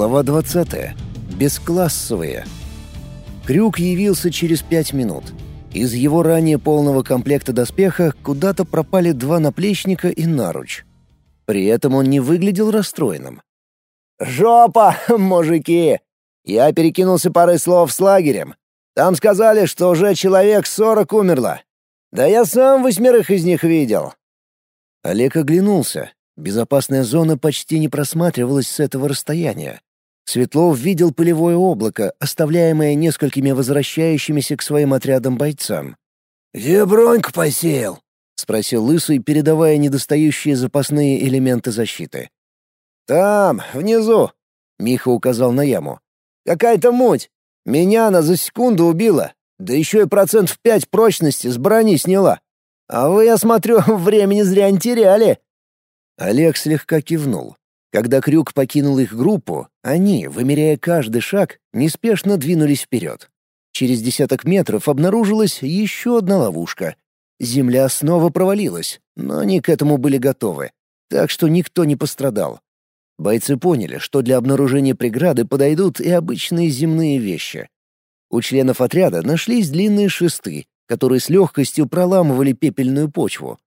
Глава 20. Бесклассовые. Крюк явился через пять минут. Из его ранее полного комплекта доспеха куда-то пропали два наплечника и наруч. При этом он не выглядел расстроенным. «Жопа, мужики! Я перекинулся парой слов с лагерем. Там сказали, что уже человек сорок умерло. Да я сам восьмерых из них видел». Олег оглянулся. Безопасная зона почти не просматривалась с этого расстояния. Светлов видел пылевое облако, оставляемое несколькими возвращающимися к своим отрядам бойцам. «Где броньку посеял?» — спросил Лысый, передавая недостающие запасные элементы защиты. «Там, внизу», — Миха указал на яму. «Какая-то муть. Меня она за секунду убила. Да еще и процент в пять прочности с брони сняла. А вы, я смотрю, времени зря не теряли». Олег слегка кивнул. Когда Крюк покинул их группу, они, вымеряя каждый шаг, неспешно двинулись вперед. Через десяток метров обнаружилась еще одна ловушка. Земля снова провалилась, но они к этому были готовы, так что никто не пострадал. Бойцы поняли, что для обнаружения преграды подойдут и обычные земные вещи. У членов отряда нашлись длинные шесты, которые с легкостью проламывали пепельную почву.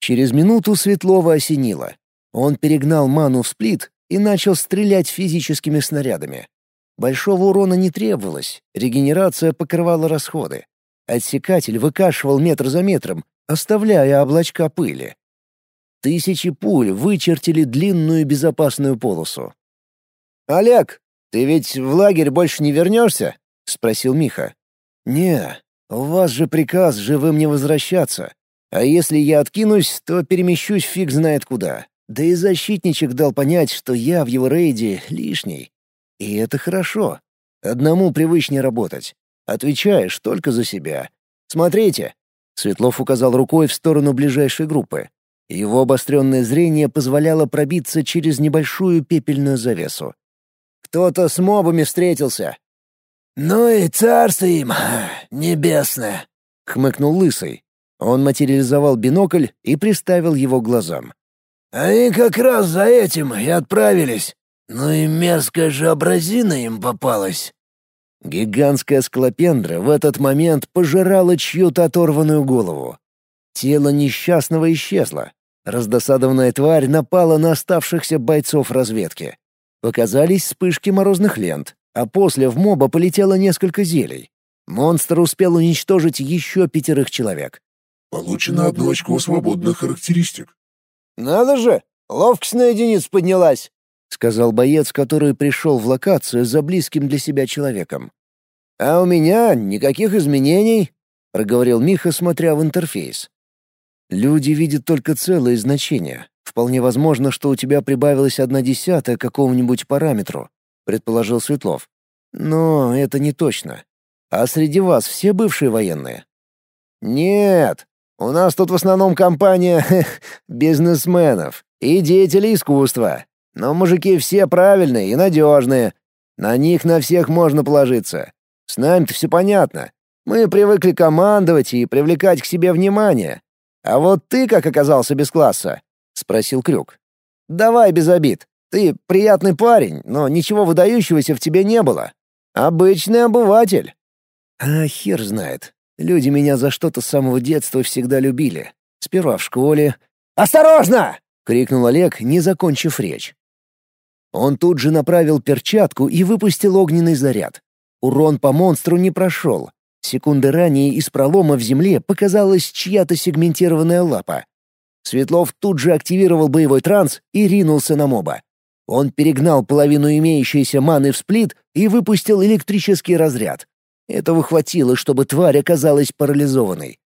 Через минуту Светлова осенило. Он перегнал ману в сплит и начал стрелять физическими снарядами. Большого урона не требовалось, регенерация покрывала расходы. Отсекатель выкашивал метр за метром, оставляя облачка пыли. Тысячи пуль вычертили длинную безопасную полосу. «Олег, ты ведь в лагерь больше не вернешься?» — спросил Миха. «Не, у вас же приказ живым не возвращаться. А если я откинусь, то перемещусь фиг знает куда. Да и защитничек дал понять, что я в его рейде лишний. И это хорошо. Одному привычнее работать. Отвечаешь только за себя. Смотрите. Светлов указал рукой в сторону ближайшей группы. Его обостренное зрение позволяло пробиться через небольшую пепельную завесу. «Кто-то с мобами встретился». «Ну и царство им небесное», — хмыкнул Лысый. Он материализовал бинокль и приставил его к глазам. «Они как раз за этим и отправились. Ну и мерзкая же образина им попалась». Гигантская склопендра в этот момент пожирала чью-то оторванную голову. Тело несчастного исчезло. Раздосадованная тварь напала на оставшихся бойцов разведки. Показались вспышки морозных лент, а после в моба полетело несколько зелий. Монстр успел уничтожить еще пятерых человек. Получено одно очко свободных характеристик. «Надо же! Ловкость на единицу поднялась!» — сказал боец, который пришел в локацию за близким для себя человеком. «А у меня никаких изменений», — проговорил Миха, смотря в интерфейс. «Люди видят только целые значения. Вполне возможно, что у тебя прибавилась одна десятая какому-нибудь параметру», — предположил Светлов. «Но это не точно. А среди вас все бывшие военные?» «Нет, у нас тут в основном компания бизнесменов и деятелей искусства. Но мужики все правильные и надежные. На них на всех можно положиться. С нами-то все понятно. Мы привыкли командовать и привлекать к себе внимание. А вот ты как оказался без класса?» — спросил Крюк. «Давай без обид. Ты приятный парень, но ничего выдающегося в тебе не было. Обычный обыватель». «А хер знает. Люди меня за что-то с самого детства всегда любили. Сперва в школе. «Осторожно!» — крикнул Олег, не закончив речь. Он тут же направил перчатку и выпустил огненный заряд. Урон по монстру не прошел. Секунды ранее из пролома в земле показалась чья-то сегментированная лапа. Светлов тут же активировал боевой транс и ринулся на моба. Он перегнал половину имеющейся маны в сплит и выпустил электрический разряд. Этого хватило, чтобы тварь оказалась парализованной.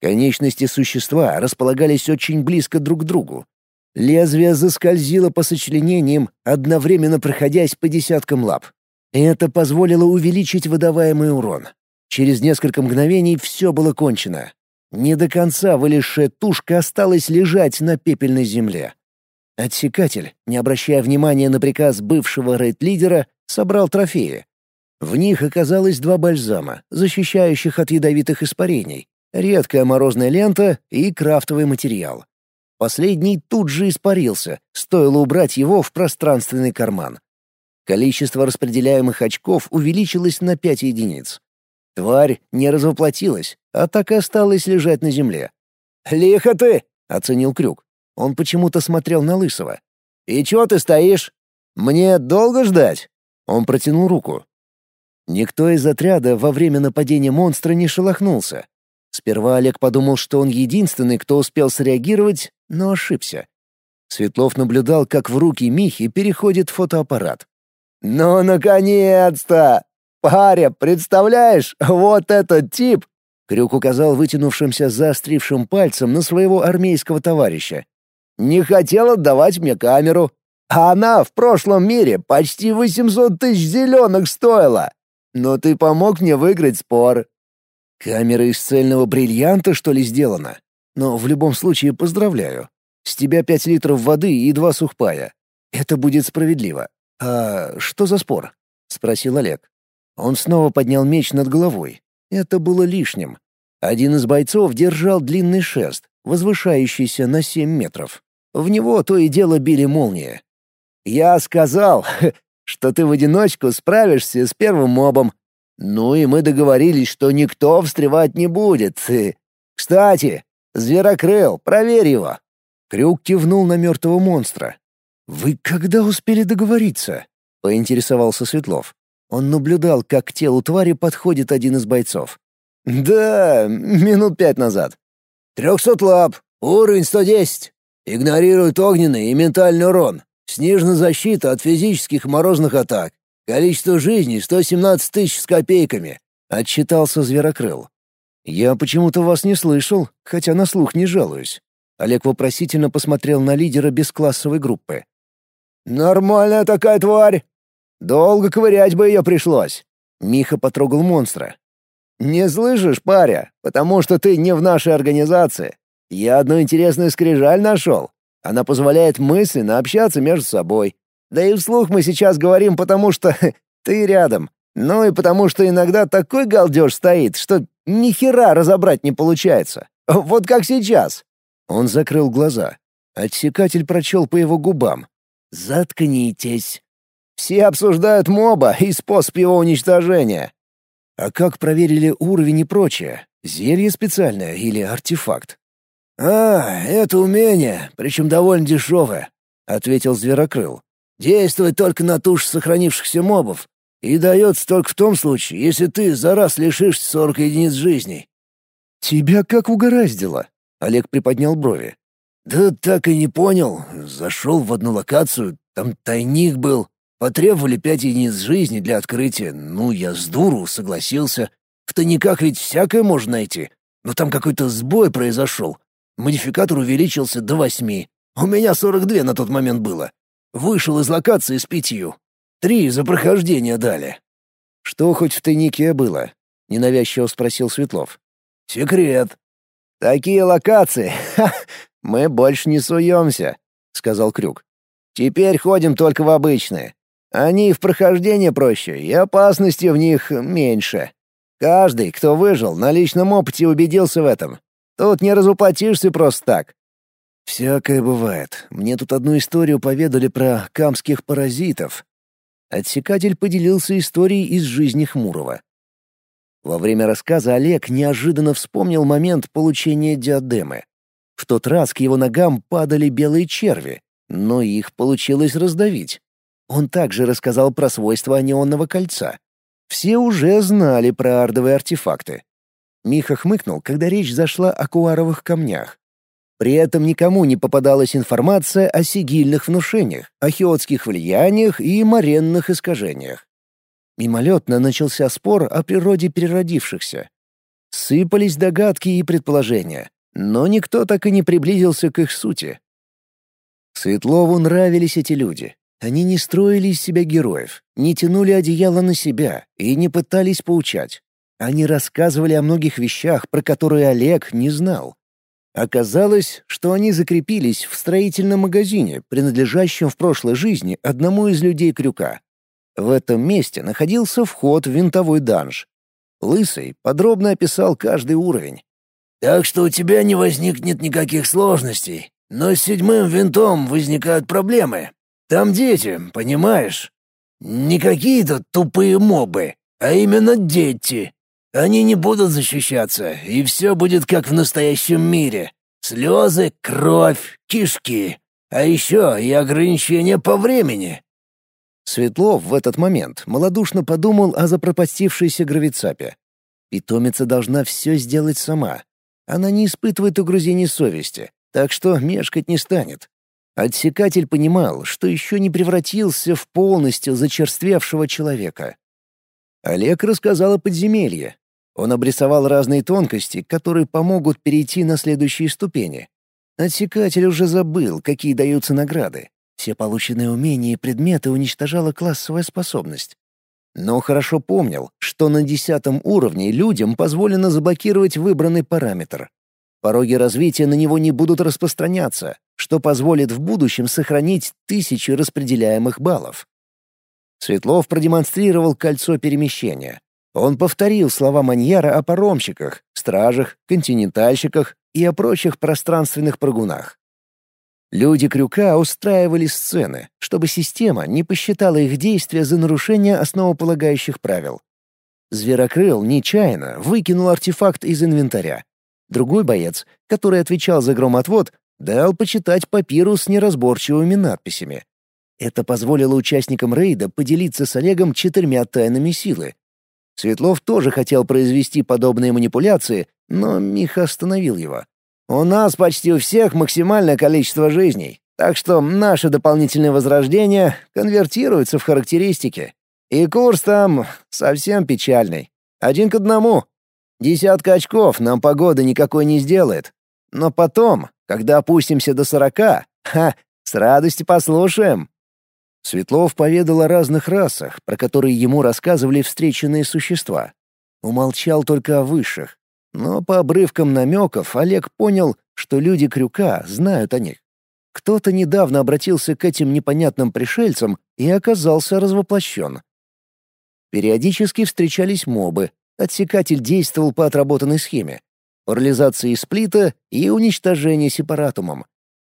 Конечности существа располагались очень близко друг к другу. Лезвие заскользило по сочленениям, одновременно проходясь по десяткам лап. Это позволило увеличить выдаваемый урон. Через несколько мгновений все было кончено. Не до конца вылезшая тушка осталась лежать на пепельной земле. Отсекатель, не обращая внимания на приказ бывшего рейд-лидера, собрал трофеи. В них оказалось два бальзама, защищающих от ядовитых испарений, редкая морозная лента и крафтовый материал. Последний тут же испарился, стоило убрать его в пространственный карман. Количество распределяемых очков увеличилось на 5 единиц. Тварь не развоплотилась, а так и осталась лежать на земле. «Лихо ты!» — оценил Крюк. Он почему-то смотрел на Лысого. «И чего ты стоишь? Мне долго ждать?» Он протянул руку. Никто из отряда во время нападения монстра не шелохнулся. Сперва Олег подумал, что он единственный, кто успел среагировать, но ошибся. Светлов наблюдал, как в руки Михи переходит фотоаппарат. «Ну, наконец-то! Паря, представляешь, вот этот тип!» Крюк указал вытянувшимся заострившим пальцем на своего армейского товарища. «Не хотел отдавать мне камеру, а она в прошлом мире почти 800 тысяч зеленых стоила. Но ты помог мне выиграть спор». «Камера из цельного бриллианта, что ли, сделана? Но в любом случае поздравляю. С тебя пять литров воды и два сухпая. Это будет справедливо. А что за спор?» — спросил Олег. Он снова поднял меч над головой. Это было лишним. Один из бойцов держал длинный шест, возвышающийся на семь метров. В него то и дело били молнии. «Я сказал, что ты в одиночку справишься с первым мобом. Ну и мы договорились, что никто встревать не будет. Кстати, зверокрыл, проверь его». Крюк кивнул на мертвого монстра. «Вы когда успели договориться?» — поинтересовался Светлов. Он наблюдал, как к телу твари подходит один из бойцов. «Да, минут пять назад. Трехсот лап, уровень сто десять. Игнорирует огненный и ментальный урон. Снижена защита от физических морозных атак. Количество жизней — 117 тысяч с копейками», — отчитался Зверокрыл. «Я почему-то вас не слышал, хотя на слух не жалуюсь». Олег вопросительно посмотрел на лидера бесклассовой группы. «Нормальная такая тварь. Долго ковырять бы ее пришлось». Миха потрогал монстра. «Не слышишь, паря, потому что ты не в нашей организации. Я одну интересную скрижаль нашел. Она позволяет мысленно общаться между собой. Да и вслух мы сейчас говорим, потому что ты рядом. Ну и потому что иногда такой галдеж стоит, что ни хера разобрать не получается. Вот как сейчас». Он закрыл глаза. Отсекатель прочел по его губам. «Заткнитесь». Все обсуждают моба и способ его уничтожения. А как проверили уровень и прочее? Зелье специальное или артефакт? «А, это умение, причем довольно дешевое», — ответил Зверокрыл. «Действует только на тушь сохранившихся мобов и дается только в том случае, если ты за раз лишишься сорок единиц жизней». «Тебя как угораздило?» — Олег приподнял брови. «Да так и не понял. Зашел в одну локацию, там тайник был. Потребовали пять единиц жизни для открытия. Ну, я с дуру согласился. В тайниках ведь всякое можно найти. Но там какой-то сбой произошел. Модификатор увеличился до восьми. У меня сорок две на тот момент было. Вышел из локации с пятью. Три за прохождение дали. «Что хоть в тайнике было?» — ненавязчиво спросил Светлов. «Секрет». «Такие локации, ха, мы больше не суемся», — сказал Крюк. «Теперь ходим только в обычные. Они в прохождение проще, и опасности в них меньше. Каждый, кто выжил, на личном опыте убедился в этом. Тут не разуплотишься просто так. Всякое бывает. Мне тут одну историю поведали про камских паразитов. Отсекатель поделился историей из жизни Хмурого. Во время рассказа Олег неожиданно вспомнил момент получения диадемы. В тот раз к его ногам падали белые черви, но их получилось раздавить. Он также рассказал про свойства анионного кольца. Все уже знали про ардовые артефакты. Миха хмыкнул, когда речь зашла о куаровых камнях. При этом никому не попадалась информация о сигильных внушениях, о хиотских влияниях и моренных искажениях. Мимолетно начался спор о природе переродившихся. Сыпались догадки и предположения, но никто так и не приблизился к их сути. Светлову нравились эти люди. Они не строили из себя героев, не тянули одеяло на себя и не пытались поучать. Они рассказывали о многих вещах, про которые Олег не знал. Оказалось, что они закрепились в строительном магазине, принадлежащем в прошлой жизни одному из людей Крюка. В этом месте находился вход в винтовой данж. Лысый подробно описал каждый уровень. «Так что у тебя не возникнет никаких сложностей. Но с седьмым винтом возникают проблемы. Там дети, понимаешь? Не какие-то тупые мобы, а именно дети. Они не будут защищаться, и все будет как в настоящем мире. Слезы, кровь, кишки. А еще и ограничения по времени. Светлов в этот момент малодушно подумал о запропастившейся гравицапе. Питомица должна все сделать сама. Она не испытывает угрызений совести, так что мешкать не станет. Отсекатель понимал, что еще не превратился в полностью зачерствевшего человека. Олег рассказал о подземелье. Он обрисовал разные тонкости, которые помогут перейти на следующие ступени. Отсекатель уже забыл, какие даются награды. Все полученные умения и предметы уничтожала классовая способность. Но хорошо помнил, что на десятом уровне людям позволено заблокировать выбранный параметр. Пороги развития на него не будут распространяться, что позволит в будущем сохранить тысячи распределяемых баллов. Светлов продемонстрировал кольцо перемещения. Он повторил слова Маньяра о паромщиках, стражах, континентальщиках и о прочих пространственных прыгунах. Люди Крюка устраивали сцены, чтобы система не посчитала их действия за нарушение основополагающих правил. Зверокрыл нечаянно выкинул артефакт из инвентаря. Другой боец, который отвечал за громотвод, дал почитать папирус с неразборчивыми надписями. Это позволило участникам рейда поделиться с Олегом четырьмя тайнами силы. Светлов тоже хотел произвести подобные манипуляции, но Миха остановил его. «У нас почти у всех максимальное количество жизней, так что наши дополнительные возрождения конвертируются в характеристики. И курс там совсем печальный. Один к одному. Десятка очков нам погода никакой не сделает. Но потом, когда опустимся до сорока, ха, с радостью послушаем». Светлов поведал о разных расах, про которые ему рассказывали встреченные существа. Умолчал только о высших. Но по обрывкам намеков Олег понял, что люди Крюка знают о них. Кто-то недавно обратился к этим непонятным пришельцам и оказался развоплощен. Периодически встречались мобы. Отсекатель действовал по отработанной схеме парализации сплита и уничтожение сепаратумом.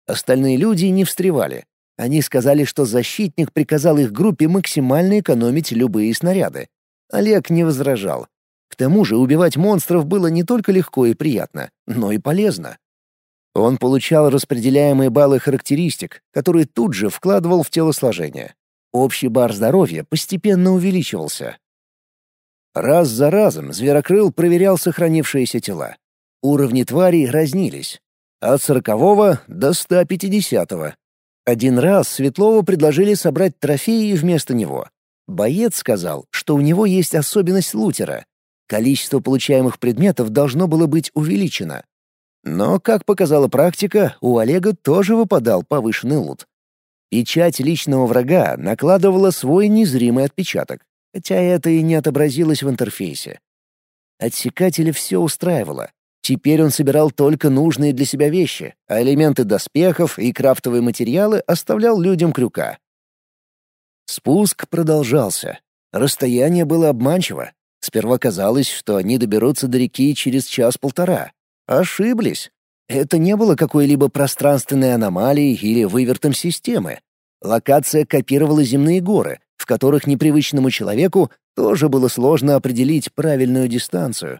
Остальные люди не встревали. Они сказали, что защитник приказал их группе максимально экономить любые снаряды. Олег не возражал. К тому же убивать монстров было не только легко и приятно, но и полезно. Он получал распределяемые баллы характеристик, которые тут же вкладывал в телосложение. Общий бар здоровья постепенно увеличивался. Раз за разом Зверокрыл проверял сохранившиеся тела. Уровни тварей разнились. От сорокового до 150-го. Один раз Светлову предложили собрать трофеи вместо него. Боец сказал, что у него есть особенность лутера. Количество получаемых предметов должно было быть увеличено. Но, как показала практика, у Олега тоже выпадал повышенный лут. Печать личного врага накладывала свой незримый отпечаток, хотя это и не отобразилось в интерфейсе. Отсекателя все устраивало. Теперь он собирал только нужные для себя вещи, а элементы доспехов и крафтовые материалы оставлял людям крюка. Спуск продолжался. Расстояние было обманчиво. Сперва казалось, что они доберутся до реки через час-полтора. Ошиблись. Это не было какой-либо пространственной аномалией или вывертом системы. Локация копировала земные горы, в которых непривычному человеку тоже было сложно определить правильную дистанцию.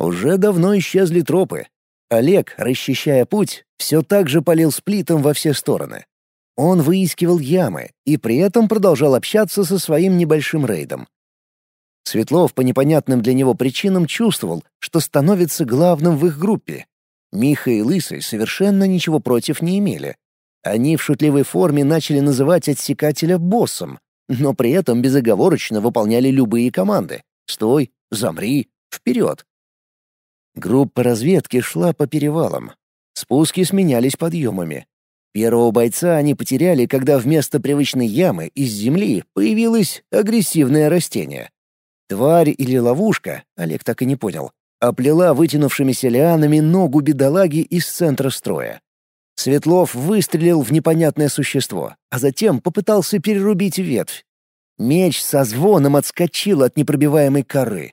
Уже давно исчезли тропы. Олег, расчищая путь, все так же полил сплитом во все стороны. Он выискивал ямы и при этом продолжал общаться со своим небольшим рейдом. Светлов по непонятным для него причинам чувствовал, что становится главным в их группе. Миха и Лысый совершенно ничего против не имели. Они в шутливой форме начали называть отсекателя боссом, но при этом безоговорочно выполняли любые команды. «Стой», «Замри», «Вперед». Группа разведки шла по перевалам. Спуски сменялись подъемами. Первого бойца они потеряли, когда вместо привычной ямы из земли появилось агрессивное растение. Тварь или ловушка, Олег так и не понял, оплела вытянувшимися лианами ногу бедолаги из центра строя. Светлов выстрелил в непонятное существо, а затем попытался перерубить ветвь. Меч со звоном отскочил от непробиваемой коры.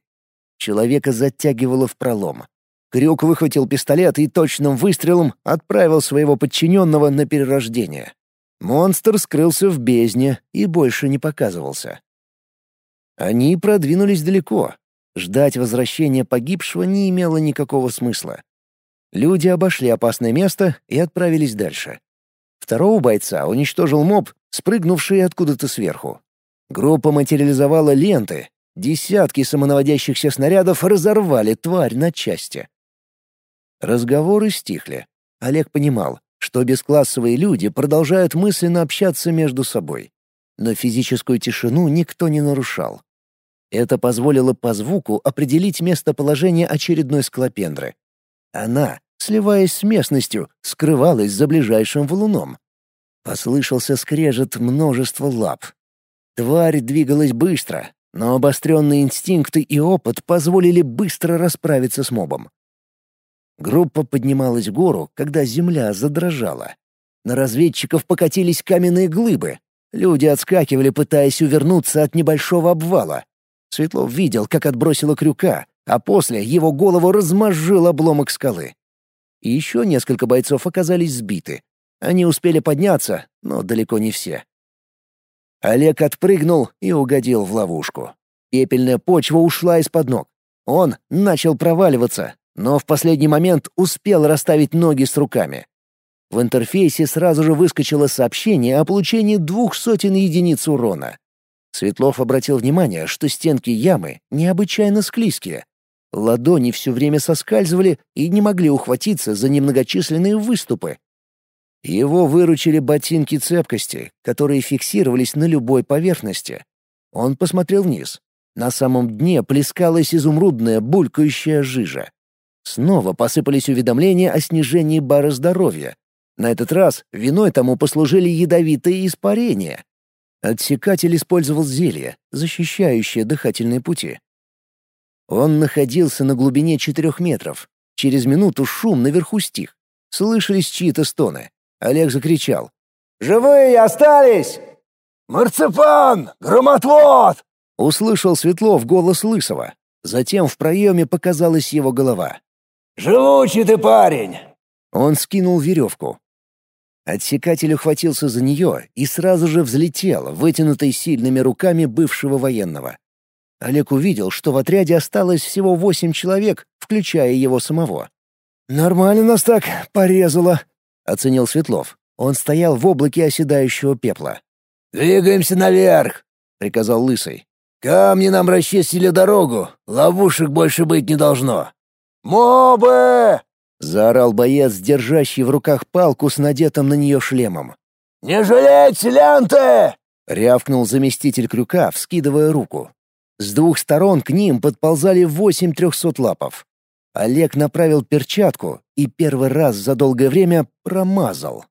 Человека затягивало в пролом. Крюк выхватил пистолет и точным выстрелом отправил своего подчиненного на перерождение. Монстр скрылся в бездне и больше не показывался. Они продвинулись далеко. Ждать возвращения погибшего не имело никакого смысла. Люди обошли опасное место и отправились дальше. Второго бойца уничтожил моб, спрыгнувший откуда-то сверху. Группа материализовала ленты. Десятки самонаводящихся снарядов разорвали тварь на части. Разговоры стихли. Олег понимал, что бесклассовые люди продолжают мысленно общаться между собой. Но физическую тишину никто не нарушал. Это позволило по звуку определить местоположение очередной склопендры. Она, сливаясь с местностью, скрывалась за ближайшим валуном. Послышался скрежет множества лап. Тварь двигалась быстро, но обостренные инстинкты и опыт позволили быстро расправиться с мобом. Группа поднималась в гору, когда земля задрожала. На разведчиков покатились каменные глыбы. Люди отскакивали, пытаясь увернуться от небольшого обвала. Светлов видел, как отбросило крюка, а после его голову размозжил обломок скалы. И еще несколько бойцов оказались сбиты. Они успели подняться, но далеко не все. Олег отпрыгнул и угодил в ловушку. Пепельная почва ушла из-под ног. Он начал проваливаться, но в последний момент успел расставить ноги с руками. В интерфейсе сразу же выскочило сообщение о получении двух сотен единиц урона. Светлов обратил внимание, что стенки ямы необычайно склизкие. Ладони все время соскальзывали и не могли ухватиться за немногочисленные выступы. Его выручили ботинки цепкости, которые фиксировались на любой поверхности. Он посмотрел вниз. На самом дне плескалась изумрудная булькающая жижа. Снова посыпались уведомления о снижении бара здоровья. На этот раз виной тому послужили ядовитые испарения. Отсекатель использовал зелье, защищающее дыхательные пути. Он находился на глубине четырех метров. Через минуту шум наверху стих. Слышались чьи-то стоны. Олег закричал. «Живые остались!» «Марципан! Громотвод!» Услышал Светлов голос Лысого. Затем в проеме показалась его голова. «Живучий ты парень!» Он скинул веревку. Отсекатель ухватился за нее и сразу же взлетел, вытянутой сильными руками бывшего военного. Олег увидел, что в отряде осталось всего восемь человек, включая его самого. «Нормально нас так порезало», — оценил Светлов. Он стоял в облаке оседающего пепла. «Двигаемся наверх», — приказал Лысый. «Камни нам расчистили дорогу, ловушек больше быть не должно». «Мобы!» — заорал боец, держащий в руках палку с надетым на нее шлемом. «Не жалейте ленты!» — рявкнул заместитель крюка, вскидывая руку. С двух сторон к ним подползали восемь трехсотлапов. Олег направил перчатку и первый раз за долгое время промазал.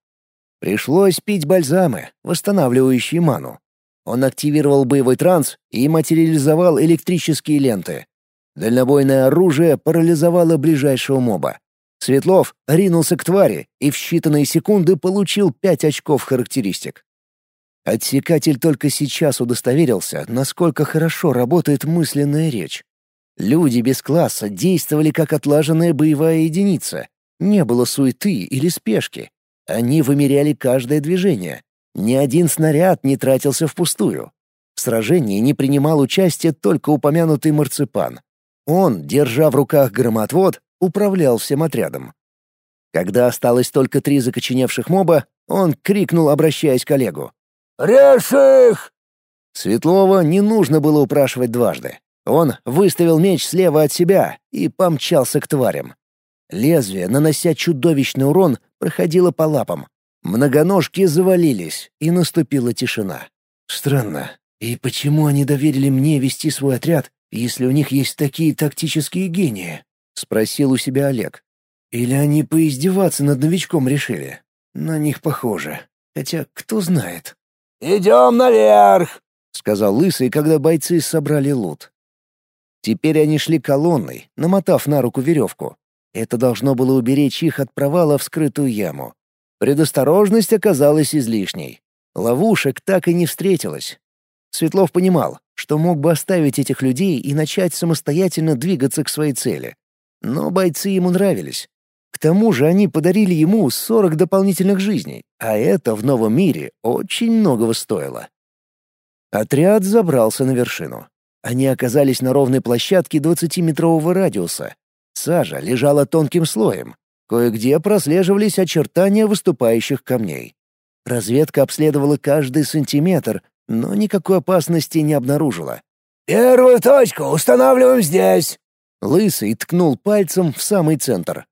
Пришлось пить бальзамы, восстанавливающие ману. Он активировал боевой транс и материализовал электрические ленты. Дальнобойное оружие парализовало ближайшего моба. Светлов ринулся к твари и в считанные секунды получил пять очков характеристик. Отсекатель только сейчас удостоверился, насколько хорошо работает мысленная речь. Люди без класса действовали как отлаженная боевая единица. Не было суеты или спешки. Они вымеряли каждое движение. Ни один снаряд не тратился впустую. В сражении не принимал участия только упомянутый марципан. Он, держа в руках громотвод, управлял всем отрядом. Когда осталось только три закоченевших моба, он крикнул, обращаясь к Олегу. «Режь их!» Светлова не нужно было упрашивать дважды. Он выставил меч слева от себя и помчался к тварям. Лезвие, нанося чудовищный урон, проходило по лапам. Многоножки завалились, и наступила тишина. Странно. И почему они доверили мне вести свой отряд, если у них есть такие тактические гении?» — спросил у себя Олег. «Или они поиздеваться над новичком решили? На них похоже. Хотя кто знает». «Идем наверх!» — сказал Лысый, когда бойцы собрали лут. Теперь они шли колонной, намотав на руку веревку. Это должно было уберечь их от провала в скрытую яму. Предосторожность оказалась излишней. Ловушек так и не встретилось. Светлов понимал, что мог бы оставить этих людей и начать самостоятельно двигаться к своей цели. Но бойцы ему нравились. К тому же они подарили ему 40 дополнительных жизней, а это в новом мире очень многого стоило. Отряд забрался на вершину. Они оказались на ровной площадке 20-метрового радиуса. Сажа лежала тонким слоем. Кое-где прослеживались очертания выступающих камней. Разведка обследовала каждый сантиметр, но никакой опасности не обнаружила. «Первую точку устанавливаем здесь!» Лысый ткнул пальцем в самый центр.